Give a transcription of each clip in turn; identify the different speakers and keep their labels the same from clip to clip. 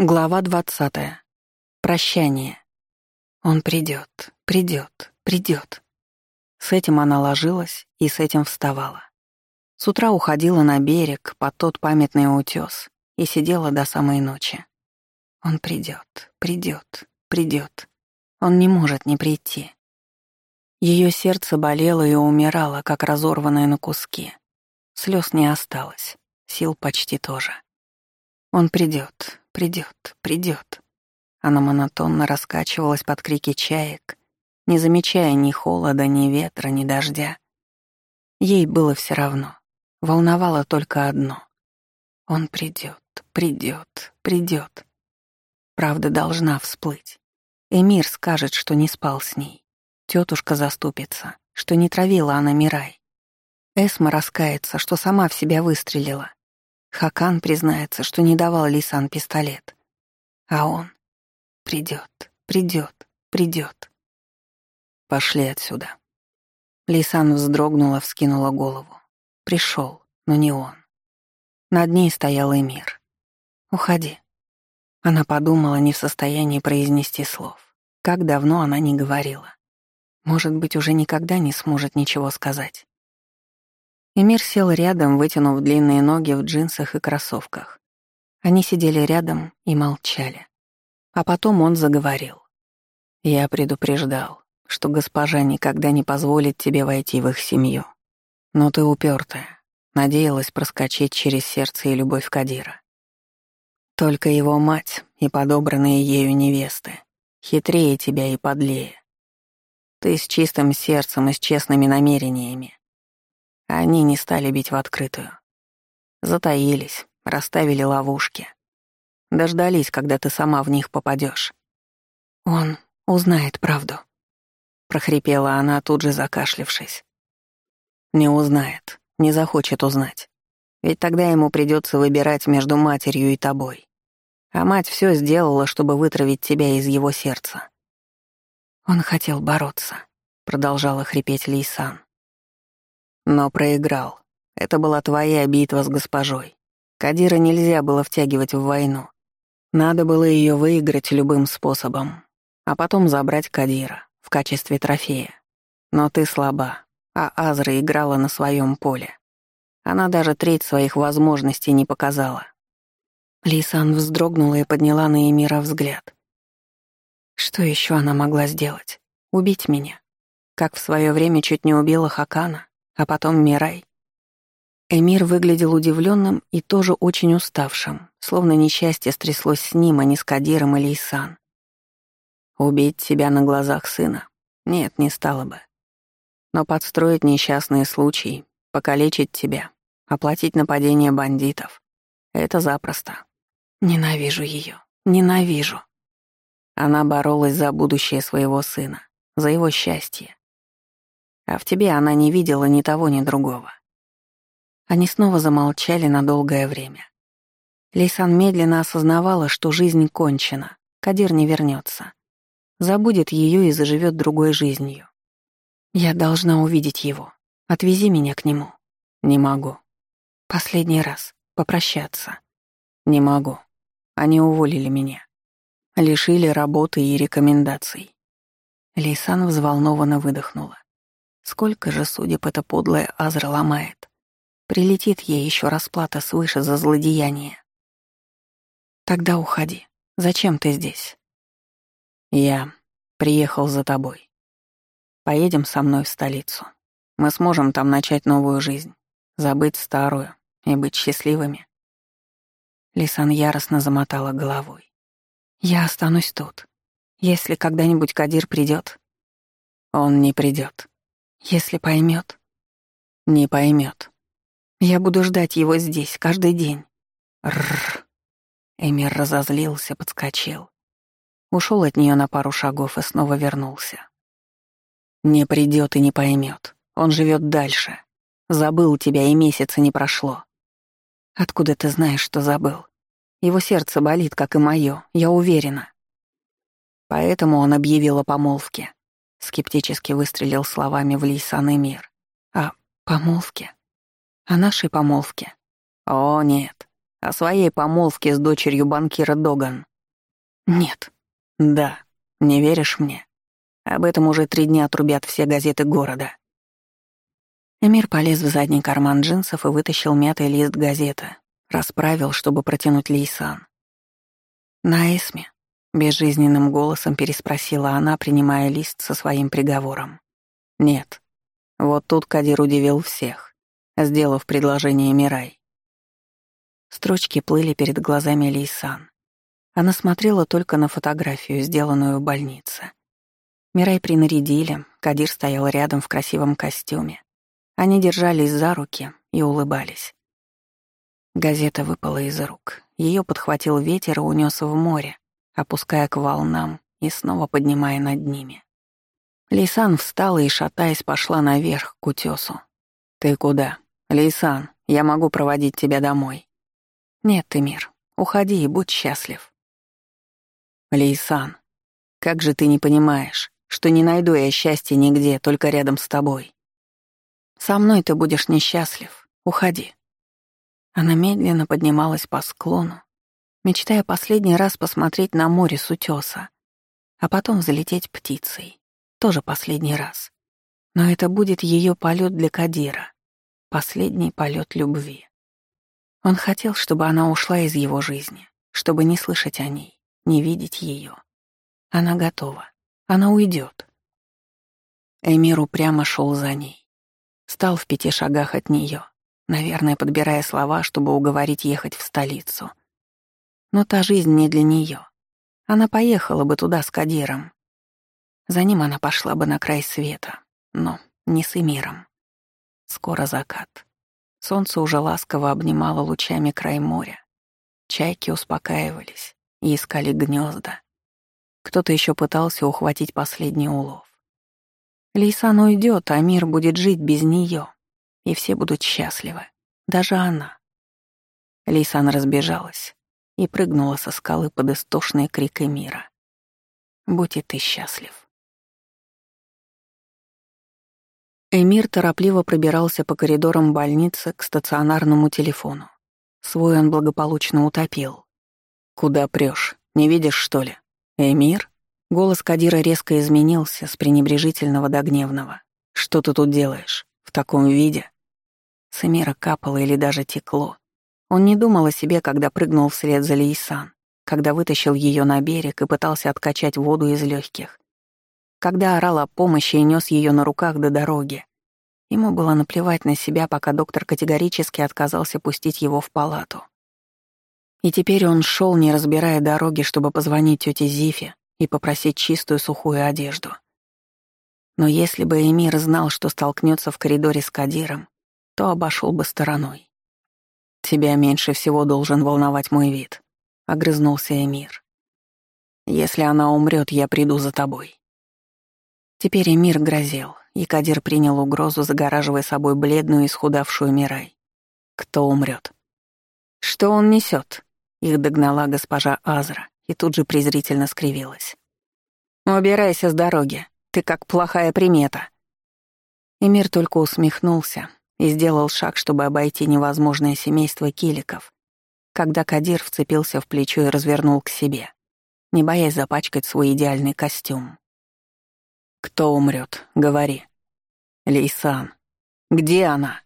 Speaker 1: Глава двадцатая. Прощание. Он придет, придет, придет. С этим она ложилась и с этим вставала. С утра уходила на берег под тот памятный утес и сидела до самой ночи. Он придет, придет, придет. Он не может не прийти. Ее сердце болело и умирало, как разорванное на куски. Слез не осталось, сил почти тоже. Он придет, придет, придет. Она монотонно раскачивалась под крики чаек, не замечая ни холода, ни ветра, ни дождя. Ей было все равно. Волновало только одно. Он придет, придет, придет. Правда должна всплыть. Эмир скажет, что не спал с ней. Тетушка заступится, что не травила она Мирай. Эсма раскается, что сама в себя выстрелила. Хакан признается, что не давал Лисан пистолет. А он придет, придет, придет. Пошли отсюда. Лисан вздрогнула, вскинула голову. Пришел, но не он. Над ней стоял Эмир. «Уходи». Она подумала, не в состоянии произнести слов. Как давно она не говорила. Может быть, уже никогда не сможет ничего сказать. Эмир сел рядом, вытянув длинные ноги в джинсах и кроссовках. Они сидели рядом и молчали. А потом он заговорил. «Я предупреждал, что госпожа никогда не позволит тебе войти в их семью. Но ты упертая, надеялась проскочить через сердце и любовь Кадира. Только его мать и подобранные ею невесты хитрее тебя и подлее. Ты с чистым сердцем и с честными намерениями. Они не стали бить в открытую. Затаились, расставили ловушки. Дождались, когда ты сама в них попадешь. Он узнает правду. Прохрипела она, тут же закашлившись. Не узнает, не захочет узнать. Ведь тогда ему придется выбирать между матерью и тобой. А мать все сделала, чтобы вытравить тебя из его сердца. Он хотел бороться, продолжала хрипеть Лейсан. Но проиграл. Это была твоя битва с госпожой. Кадира нельзя было втягивать в войну. Надо было ее выиграть любым способом, а потом забрать Кадира в качестве трофея. Но ты слаба, а Азра играла на своем поле. Она даже треть своих возможностей не показала. Лисан вздрогнула и подняла на Эмира взгляд. Что еще она могла сделать? Убить меня? Как в свое время чуть не убила Хакана? А потом Мирай. Эмир выглядел удивленным и тоже очень уставшим, словно несчастье стряслось с ним, а не с Кадиром или Исан. Убить себя на глазах сына? Нет, не стало бы. Но подстроить несчастные случаи, покалечить тебя, оплатить нападение бандитов — это запросто. Ненавижу ее, ненавижу. Она боролась за будущее своего сына, за его счастье. А в тебе она не видела ни того, ни другого. Они снова замолчали на долгое время. Лейсан медленно осознавала, что жизнь кончена, Кадир не вернется. Забудет ее и заживет другой жизнью. Я должна увидеть его. Отвези меня к нему. Не могу. Последний раз. Попрощаться. Не могу. Они уволили меня. Лишили работы и рекомендаций. Лейсан взволнованно выдохнула. Сколько же судеб эта подлая Азра ломает. Прилетит ей еще расплата свыше за злодеяние. Тогда уходи. Зачем ты здесь? Я приехал за тобой. Поедем со мной в столицу. Мы сможем там начать новую жизнь, забыть старую и быть счастливыми. Лисан яростно замотала головой. Я останусь тут. Если когда-нибудь Кадир придет, он не придет. Если поймет. Не поймет. Я буду ждать его здесь каждый день. Рррр. Эмир разозлился, подскочил. Ушел от нее на пару шагов и снова вернулся. Не придет и не поймет. Он живет дальше. Забыл тебя, и месяца не прошло. Откуда ты знаешь, что забыл? Его сердце болит, как и мое, я уверена. Поэтому он объявил о помолвке. Скептически выстрелил словами в Лейсан и мир. «О помолвке? О нашей помолвке?» «О, нет. О своей помолвке с дочерью банкира Доган». Нет. Да. Не веришь мне? Об этом уже три дня трубят все газеты города. Эмир полез в задний карман джинсов и вытащил мятый лист газеты. Расправил, чтобы протянуть Лейсан. «На Эсме?» — безжизненным голосом переспросила она, принимая лист со своим приговором. «Нет. Вот тут Кадир удивил всех, сделав предложение Мирай. Строчки плыли перед глазами Лейсан. Она смотрела только на фотографию, сделанную в больнице. Мирай принарядили, Кадир стоял рядом в красивом костюме. Они держались за руки и улыбались. Газета выпала из рук. Ее подхватил ветер и унес в море, опуская к волнам и снова поднимая над ними. Лейсан встала и, шатаясь, пошла наверх к утесу. «Ты куда? Лейсан, я могу проводить тебя домой». «Нет, Эмир, уходи и будь счастлив». Лейсан, как же ты не понимаешь, что не найду я счастья нигде, только рядом с тобой. Со мной ты будешь несчастлив. Уходи. Она медленно поднималась по склону, мечтая последний раз посмотреть на море с утёса, а потом залететь птицей. Тоже последний раз. Но это будет её полет для Кадира. Последний полет любви. Он хотел, чтобы она ушла из его жизни, чтобы не слышать о ней не видеть ее. Она готова. Она уйдет. Эмир упрямо шел за ней. Стал в пяти шагах от нее, наверное, подбирая слова, чтобы уговорить ехать в столицу. Но та жизнь не для нее. Она поехала бы туда с Кадиром. За ним она пошла бы на край света, но не с Эмиром. Скоро закат. Солнце уже ласково обнимало лучами край моря. Чайки успокаивались и искали гнезда. Кто-то еще пытался ухватить последний улов. Лейсан уйдет, а мир будет жить без нее, и все будут счастливы, даже она. Лейсан разбежалась и прыгнула со скалы под истошный крик мира. «Будь и ты счастлив». Эмир торопливо пробирался по коридорам больницы к стационарному телефону. Свой он благополучно утопил. «Куда прешь? Не видишь, что ли? Эмир?» Голос Кадира резко изменился с пренебрежительного до гневного. «Что ты тут делаешь? В таком виде?» С Эмира капало или даже текло. Он не думал о себе, когда прыгнул вслед за Лейсан, когда вытащил ее на берег и пытался откачать воду из легких, когда орал о помощи и нес ее на руках до дороги. Ему было наплевать на себя, пока доктор категорически отказался пустить его в палату. И теперь он шел, не разбирая дороги, чтобы позвонить тете Зифе и попросить чистую сухую одежду. Но если бы Эмир знал, что столкнется в коридоре с Кадиром, то обошел бы стороной. «Тебя меньше всего должен волновать мой вид», — огрызнулся Эмир. «Если она умрет, я приду за тобой». Теперь Эмир грозил, и Кадир принял угрозу, загораживая собой бледную и схудавшую Мирай. «Кто умрет? «Что он несет? Их догнала госпожа Азра и тут же презрительно скривилась. «Убирайся с дороги, ты как плохая примета». Эмир только усмехнулся и сделал шаг, чтобы обойти невозможное семейство киликов, когда Кадир вцепился в плечо и развернул к себе, не боясь запачкать свой идеальный костюм. «Кто умрет? Говори». «Лейсан. Где она?»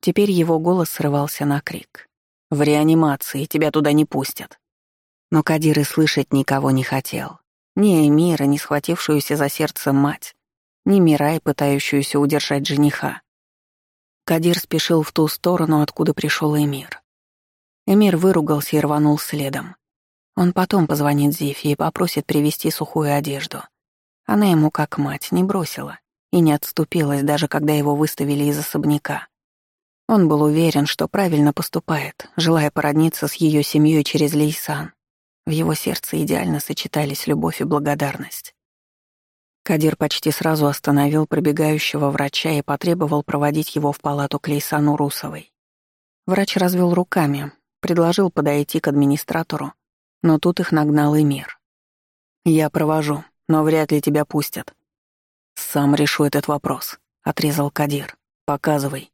Speaker 1: Теперь его голос срывался на крик. В реанимации тебя туда не пустят. Но Кадир и слышать никого не хотел. Ни Эмира, ни схватившуюся за сердце мать, ни Мирай, пытающуюся удержать жениха. Кадир спешил в ту сторону, откуда пришел Эмир. Эмир выругался и рванул следом. Он потом позвонит Зифе и попросит привезти сухую одежду. Она ему, как мать, не бросила и не отступилась, даже когда его выставили из особняка. Он был уверен, что правильно поступает, желая породниться с ее семьей через Лейсан. В его сердце идеально сочетались любовь и благодарность. Кадир почти сразу остановил пробегающего врача и потребовал проводить его в палату к Лейсану Русовой. Врач развел руками, предложил подойти к администратору, но тут их нагнал Эмир. «Я провожу, но вряд ли тебя пустят». «Сам решу этот вопрос», — отрезал Кадир. «Показывай».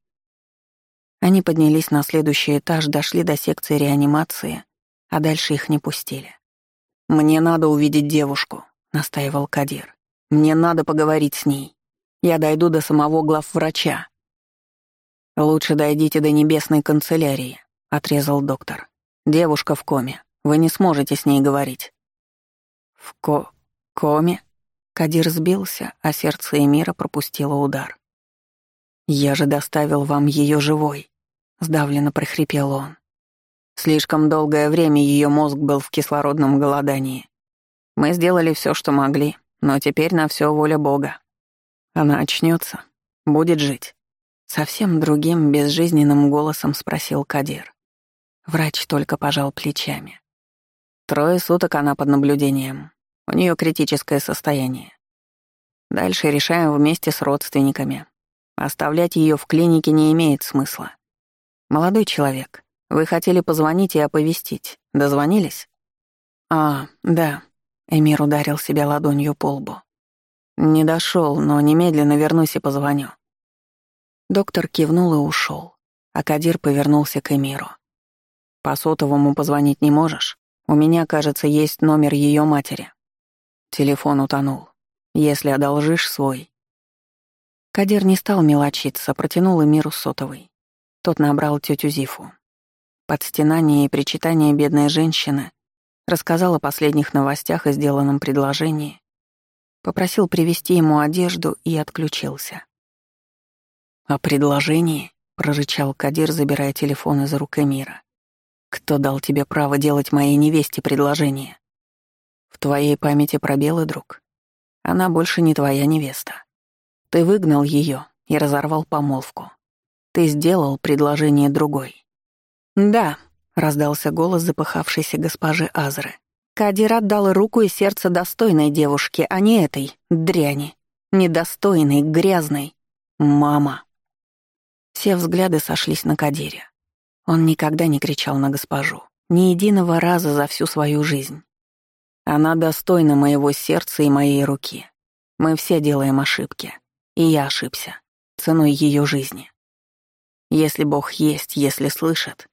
Speaker 1: Они поднялись на следующий этаж, дошли до секции реанимации, а дальше их не пустили. «Мне надо увидеть девушку», — настаивал Кадир. «Мне надо поговорить с ней. Я дойду до самого главврача». «Лучше дойдите до небесной канцелярии», — отрезал доктор. «Девушка в коме. Вы не сможете с ней говорить». «В ко... коме?» Кадир сбился, а сердце Эмира пропустило удар. «Я же доставил вам ее живой», — сдавленно прохрипел он. Слишком долгое время ее мозг был в кислородном голодании. Мы сделали все, что могли, но теперь на все воля Бога. Она очнется, будет жить. Совсем другим, безжизненным голосом спросил Кадир. Врач только пожал плечами. Трое суток она под наблюдением. У нее критическое состояние. Дальше решаем вместе с родственниками. Оставлять ее в клинике не имеет смысла. Молодой человек, вы хотели позвонить и оповестить. Дозвонились? А, да. Эмир ударил себя ладонью по лбу. Не дошел, но немедленно вернусь и позвоню. Доктор кивнул и ушел, а Кадир повернулся к Эмиру. По сотовому позвонить не можешь? У меня, кажется, есть номер ее матери. Телефон утонул. Если одолжишь свой. Кадир не стал мелочиться, протянул Эмиру сотовый. Тот набрал тетю Зифу. Под стенание и причитание бедной женщины рассказал о последних новостях и сделанном предложении, попросил привезти ему одежду и отключился. «О предложении?» — прорычал Кадир, забирая телефон из рук Эмира. «Кто дал тебе право делать моей невесте предложение?» «В твоей памяти пробелы, друг. Она больше не твоя невеста. Ты выгнал ее и разорвал помолвку. Ты сделал предложение другой. «Да», — раздался голос запыхавшейся госпожи Азры. Кадир отдал руку и сердце достойной девушке, а не этой, дряни. Недостойной, грязной. Мама. Все взгляды сошлись на Кадире. Он никогда не кричал на госпожу. Ни единого раза за всю свою жизнь. Она достойна моего сердца и моей руки. Мы все делаем ошибки. И я ошибся. Ценой ее жизни. Если Бог есть, если слышит,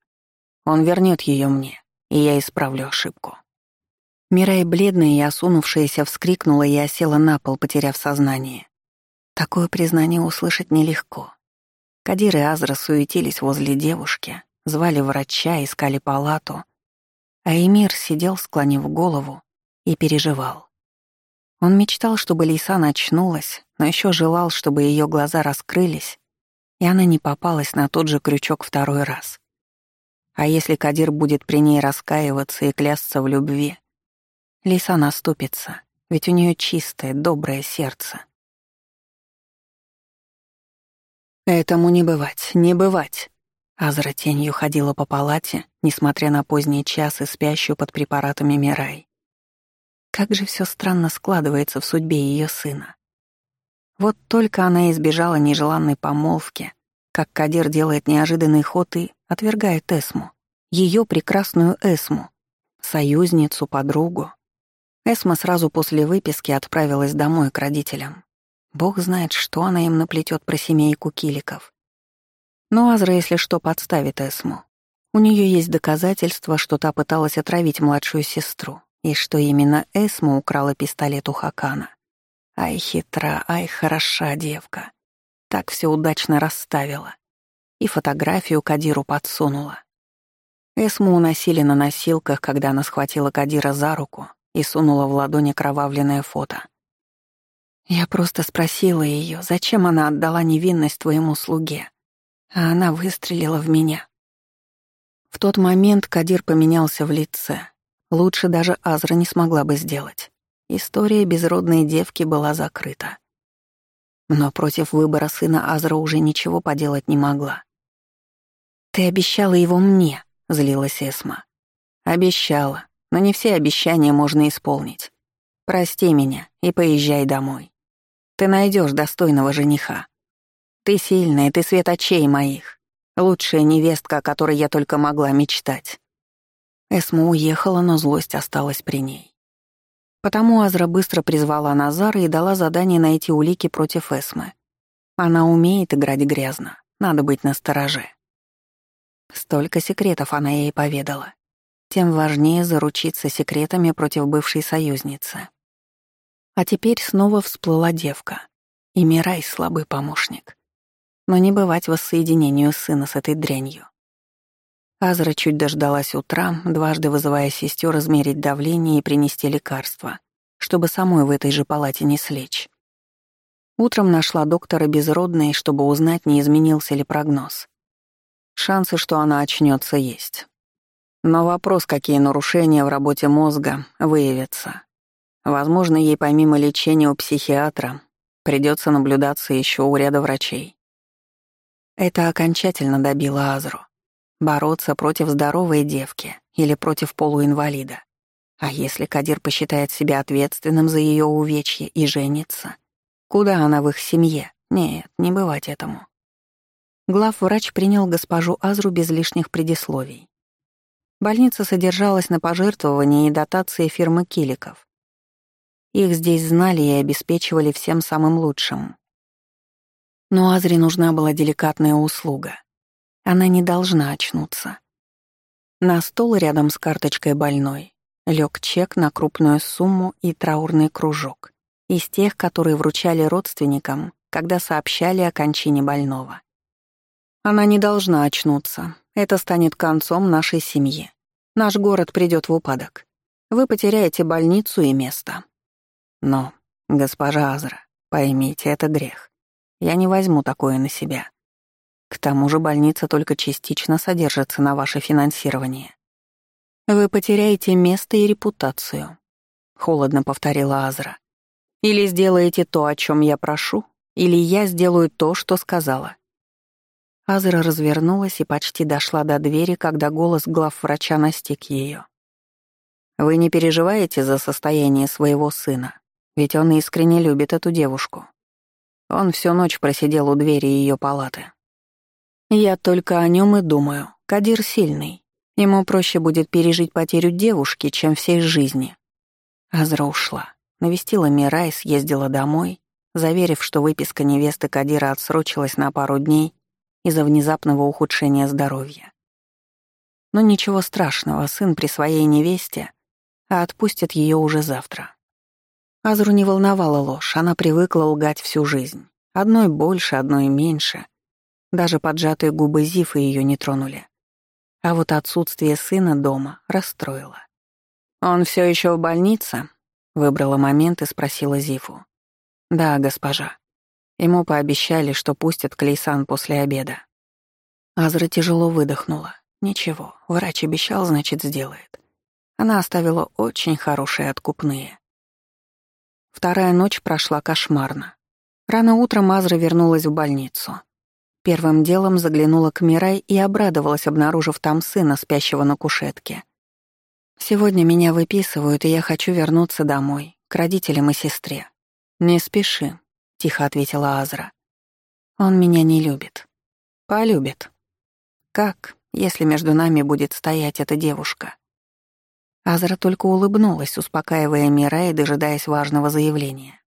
Speaker 1: он вернет ее мне, и я исправлю ошибку. Мирай, бледная и осунувшаяся, вскрикнула и осела на пол, потеряв сознание. Такое признание услышать нелегко. Кадир и Азра суетились возле девушки, звали врача, искали палату, а Эмир сидел, склонив голову, и переживал. Он мечтал, чтобы Лейсан очнулась, но еще желал, чтобы ее глаза раскрылись, и она не попалась на тот же крючок второй раз. А если Кадир будет при ней раскаиваться и клясться в любви? Лиса наступится, ведь у нее чистое, доброе сердце. Этому не бывать, не бывать. Азра тенью ходила по палате, несмотря на поздний час и спящую под препаратами Мирай. Как же все странно складывается в судьбе ее сына. Вот только она избежала нежеланной помолвки, как Кадир делает неожиданный ход и отвергает Эсму, ее прекрасную Эсму, союзницу, подругу. Эсма сразу после выписки отправилась домой к родителям. Бог знает, что она им наплетет про семейку киликов. Но Азра, если что, подставит Эсму. У нее есть доказательства, что та пыталась отравить младшую сестру, и что именно Эсма украла пистолет у Хакана. Ай, хитра, ай, хороша девка. Так все удачно расставила и фотографию Кадиру подсунула. Эсму уносили на носилках, когда она схватила Кадира за руку и сунула в ладони кровавленное фото. Я просто спросила ее, зачем она отдала невинность твоему слуге, а она выстрелила в меня. В тот момент Кадир поменялся в лице. Лучше даже Азра не смогла бы сделать. История безродной девки была закрыта. Но против выбора сына Азра уже ничего поделать не могла. «Ты обещала его мне», — злилась Эсма. «Обещала, но не все обещания можно исполнить. Прости меня и поезжай домой. Ты найдешь достойного жениха. Ты сильная, ты свет очей моих. Лучшая невестка, о которой я только могла мечтать». Эсма уехала, но злость осталась при ней. Потому Азра быстро призвала Назара и дала задание найти улики против Эсмы. Она умеет играть грязно, надо быть настороже. Столько секретов она ей поведала. тем важнее заручиться секретами против бывшей союзницы. А теперь снова всплыла девка. И Мирай — слабый помощник. Но не бывать воссоединению сына с этой дрянью. Азра чуть дождалась утра, дважды вызывая сестер измерить давление и принести лекарства, чтобы самой в этой же палате не слечь. Утром нашла доктора безродной, чтобы узнать, не изменился ли прогноз. Шансы, что она очнется, есть. Но вопрос, какие нарушения в работе мозга выявятся. Возможно, ей помимо лечения у психиатра придется наблюдаться еще у ряда врачей. Это окончательно добило Азру. Бороться против здоровой девки или против полуинвалида. А если Кадир посчитает себя ответственным за ее увечье и женится? Куда она в их семье? Нет, не бывать этому. Главврач принял госпожу Азру без лишних предисловий. Больница содержалась на пожертвовании и дотации фирмы Киликов. Их здесь знали и обеспечивали всем самым лучшим. Но Азре нужна была деликатная услуга. Она не должна очнуться. На стол рядом с карточкой больной лег чек на крупную сумму и траурный кружок, из тех, которые вручали родственникам, когда сообщали о кончине больного. Она не должна очнуться. Это станет концом нашей семьи. Наш город придет в упадок. Вы потеряете больницу и место. Но, госпожа Азра, поймите, это грех. Я не возьму такое на себя. К тому же больница только частично содержится на ваше финансирование. Вы потеряете место и репутацию, холодно повторила Азра. Или сделаете то, о чем я прошу, или я сделаю то, что сказала. Азра развернулась и почти дошла до двери, когда голос главврача настиг ее. «Вы не переживаете за состояние своего сына, ведь он искренне любит эту девушку. Он всю ночь просидел у двери ее палаты. Я только о нем и думаю. Кадир сильный. Ему проще будет пережить потерю девушки, чем всей жизни. Азра ушла. Навестила Мирай, съездила домой, заверив, что выписка невесты Кадира отсрочилась на пару дней из-за внезапного ухудшения здоровья. Но ничего страшного, сын при своей невесте, а отпустит ее уже завтра. Азру не волновала ложь, она привыкла лгать всю жизнь. Одной больше, одной меньше. Даже поджатые губы Зифы ее не тронули. А вот отсутствие сына дома расстроило. «Он все еще в больнице?» — выбрала момент и спросила Зифу. «Да, госпожа. Ему пообещали, что пустят Клейсан после обеда». Азра тяжело выдохнула. «Ничего, врач обещал, значит, сделает». Она оставила очень хорошие откупные. Вторая ночь прошла кошмарно. Рано утром Азра вернулась в больницу. Первым делом заглянула к Мирай и обрадовалась, обнаружив там сына, спящего на кушетке. «Сегодня меня выписывают, и я хочу вернуться домой, к родителям и сестре». «Не спеши», — тихо ответила Азра. «Он меня не любит». «Полюбит». «Как, если между нами будет стоять эта девушка?» Азра только улыбнулась, успокаивая Мира и дожидаясь важного заявления.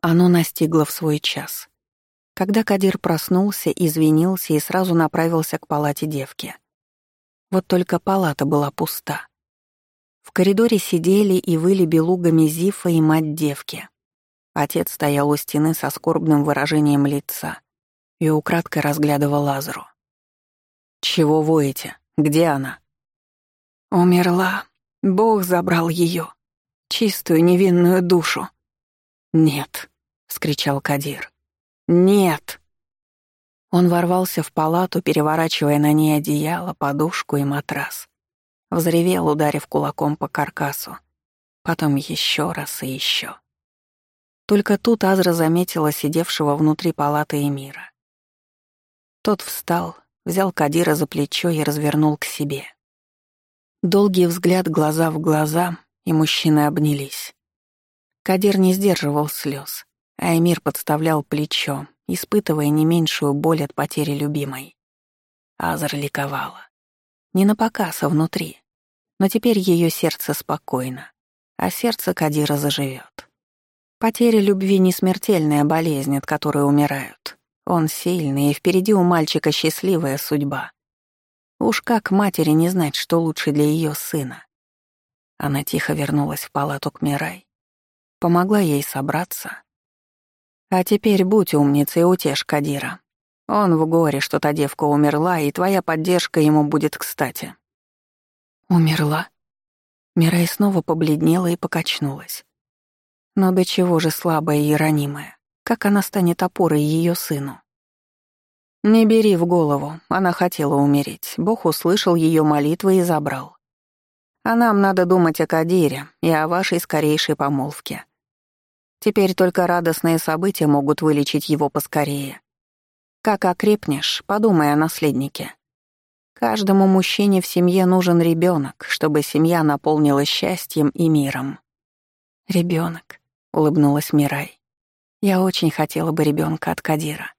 Speaker 1: Оно настигло в свой час когда Кадир проснулся, извинился и сразу направился к палате девки. Вот только палата была пуста. В коридоре сидели и выли белугами Зифа и мать девки. Отец стоял у стены со скорбным выражением лица и украдкой разглядывал Лазару. «Чего воете? Где она?» «Умерла. Бог забрал ее. Чистую невинную душу». «Нет», — вскричал Кадир. «Нет!» Он ворвался в палату, переворачивая на ней одеяло, подушку и матрас. Взревел, ударив кулаком по каркасу. Потом еще раз и еще. Только тут Азра заметила сидевшего внутри палаты Эмира. Тот встал, взял Кадира за плечо и развернул к себе. Долгий взгляд глаза в глаза, и мужчины обнялись. Кадир не сдерживал слез а Эмир подставлял плечо, испытывая не меньшую боль от потери любимой. Азар ликовала. Не на показ, а внутри. Но теперь ее сердце спокойно, а сердце Кадира заживет. Потеря любви — не смертельная болезнь, от которой умирают. Он сильный, и впереди у мальчика счастливая судьба. Уж как матери не знать, что лучше для ее сына. Она тихо вернулась в палату к Мирай. Помогла ей собраться. А теперь будь умницей и утешь Кадира. Он в горе, что та девка умерла, и твоя поддержка ему будет кстати. Умерла? Мирай снова побледнела и покачнулась. Но до чего же слабая и ранимая? Как она станет опорой ее сыну? Не бери в голову, она хотела умереть. Бог услышал ее молитвы и забрал. А нам надо думать о Кадире и о вашей скорейшей помолвке. Теперь только радостные события могут вылечить его поскорее. Как окрепнешь, подумай о наследнике. Каждому мужчине в семье нужен ребенок, чтобы семья наполнилась счастьем и миром. Ребенок, улыбнулась Мирай. Я очень хотела бы ребенка от Кадира.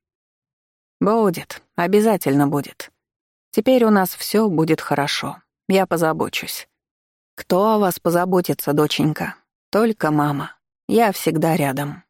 Speaker 1: Будет, обязательно будет. Теперь у нас все будет хорошо. Я позабочусь. Кто о вас позаботится, доченька? Только мама. Я всегда рядом.